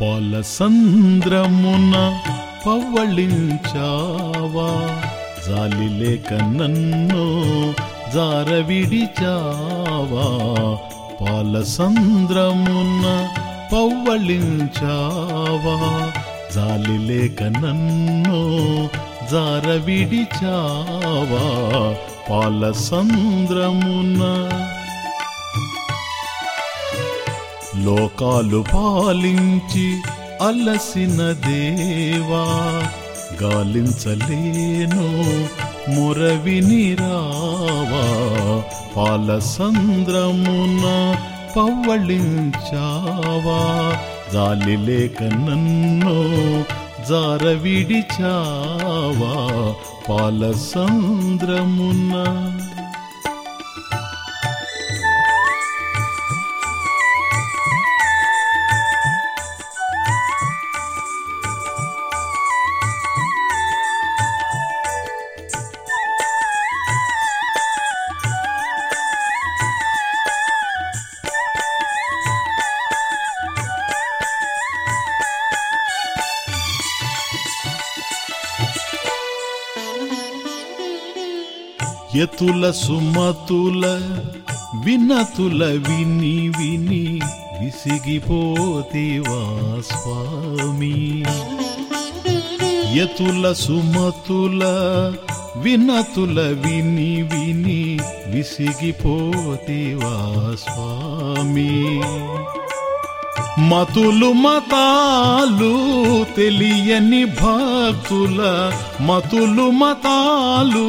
పాలసంద్రమున పవ్వళించావా జాలి లేక నన్ను జారవిడిచావా పాలసంద్రమున పవ్వళించావా జాలి లేక నన్ను జారవిడిచావా పాలసంద్రమున లోకాలు పాలించి అలసిన దేవా గాలించలేను మురవిని రావా పాలసంద్రమున పవ్వళించావా జాలి లేక నన్ను జారవిడిచావా పాలసంద్రమున యతుల సుమతుల వినతుల విని విని విసిగిపోతివా స్వామి? యతుల సుమతుల వినతుల విని విని విసిగిపోతివా స్వామి? మతులు మతాలు తెలియని భక్తుల మతులు మతాలు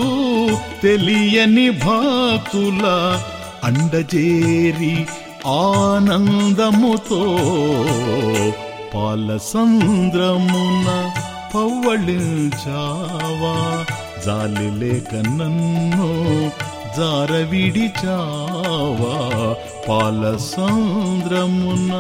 తెలియని భక్తుల అండజేరి ఆనందముతో పాలసంద్రమున పవ్వళించావా జాలి లేక నన్ను జారవిడిచావా పాలసంద్రమున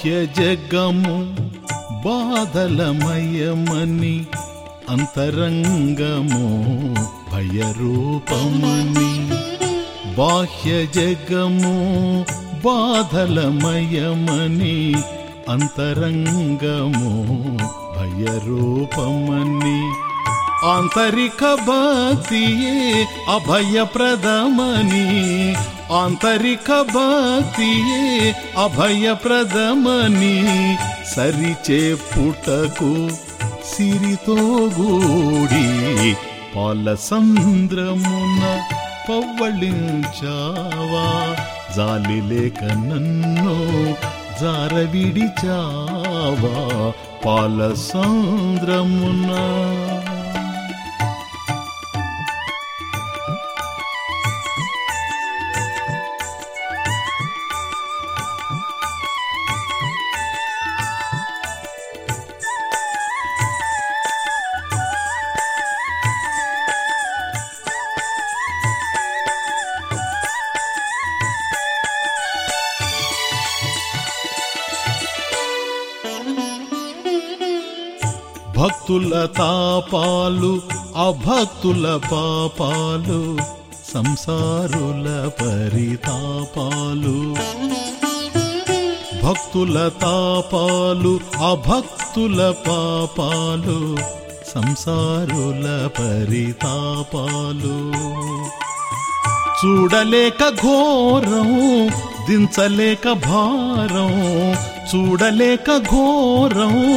బాహ్య జగము బాధలమయమని అంతరంగము భయరూపమని బాహ్య జగము బాధలమయమని అంతరంగము భయరూపమని ఆంతరిక భక్తియే అభయప్రదమని. ఆంతరిక భక్తియే అభయప్రదమని. సరిచే పుటకు సిరితో గూడి పాలసంద్రమున పవ్వళించావా. జాలి లేక నన్ను జారవిడిచావా. పాలసంద్రమున భక్తుల తాపాలు అభక్తుల పాపాలు సంసారుల పరితాపాలు. భక్తుల తాపాలు అభక్తుల పాపాలు సంసారుల పరితాపాలు. చూడలేక ఘోరం దించలేక భారం చూడలేక ఘోరం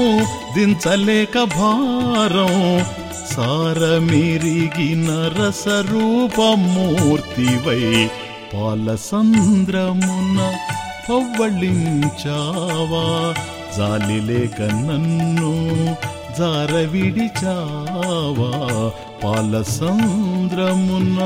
దించలేక భారం. సారమిరిగిన రసరూపమూర్తివై పాలసంద్రమున పవ్వళించావా. జాలి లేక నన్ను జారవిడిచావా. పాలసంద్రమున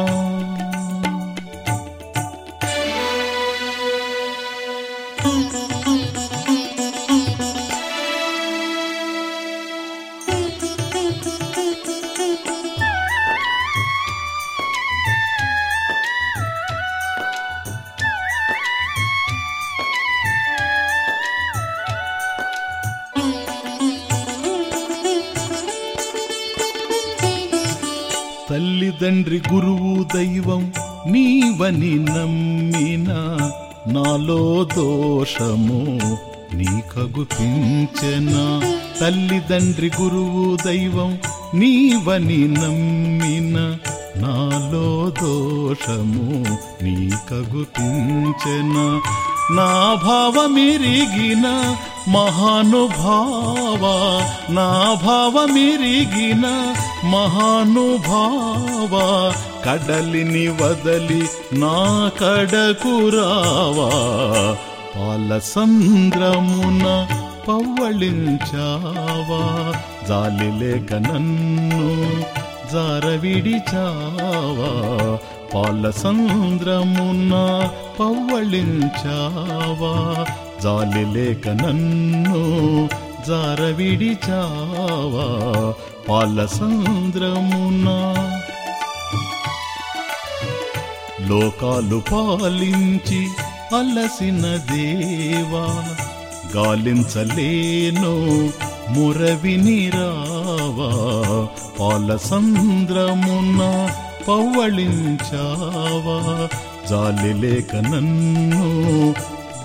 తల్లిదండ్రి గురువు దైవం నీవని నమ్మిన నాలో దోషము నీకగుపించెన తల్లిదండ్రి గురువు దైవం నీవని నమ్మిన నాలో దోషము నీకగుపించెన నా భావమిరిగిన మహానుభావ నా భావమిరిగిన మహానుభావ కడలిని వదలి నా కడకురావా పాలసంద్రమున పవ్వళించావా జాలి లేక నన్ను జారవిడిచావా. పాలసంద్రమున పవ్వళించావా జాలి లేక నన్ను జారవిడిచావా పాలసంద్రమున లోకాలు పాలించి అలసిన దేవా గాలించలేను మురవిని రావా పాలసంద్రమున పవ్వళించావా జాలి లేక నన్ను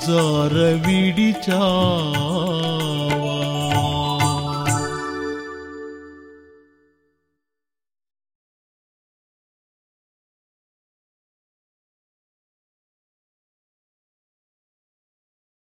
सरविडि च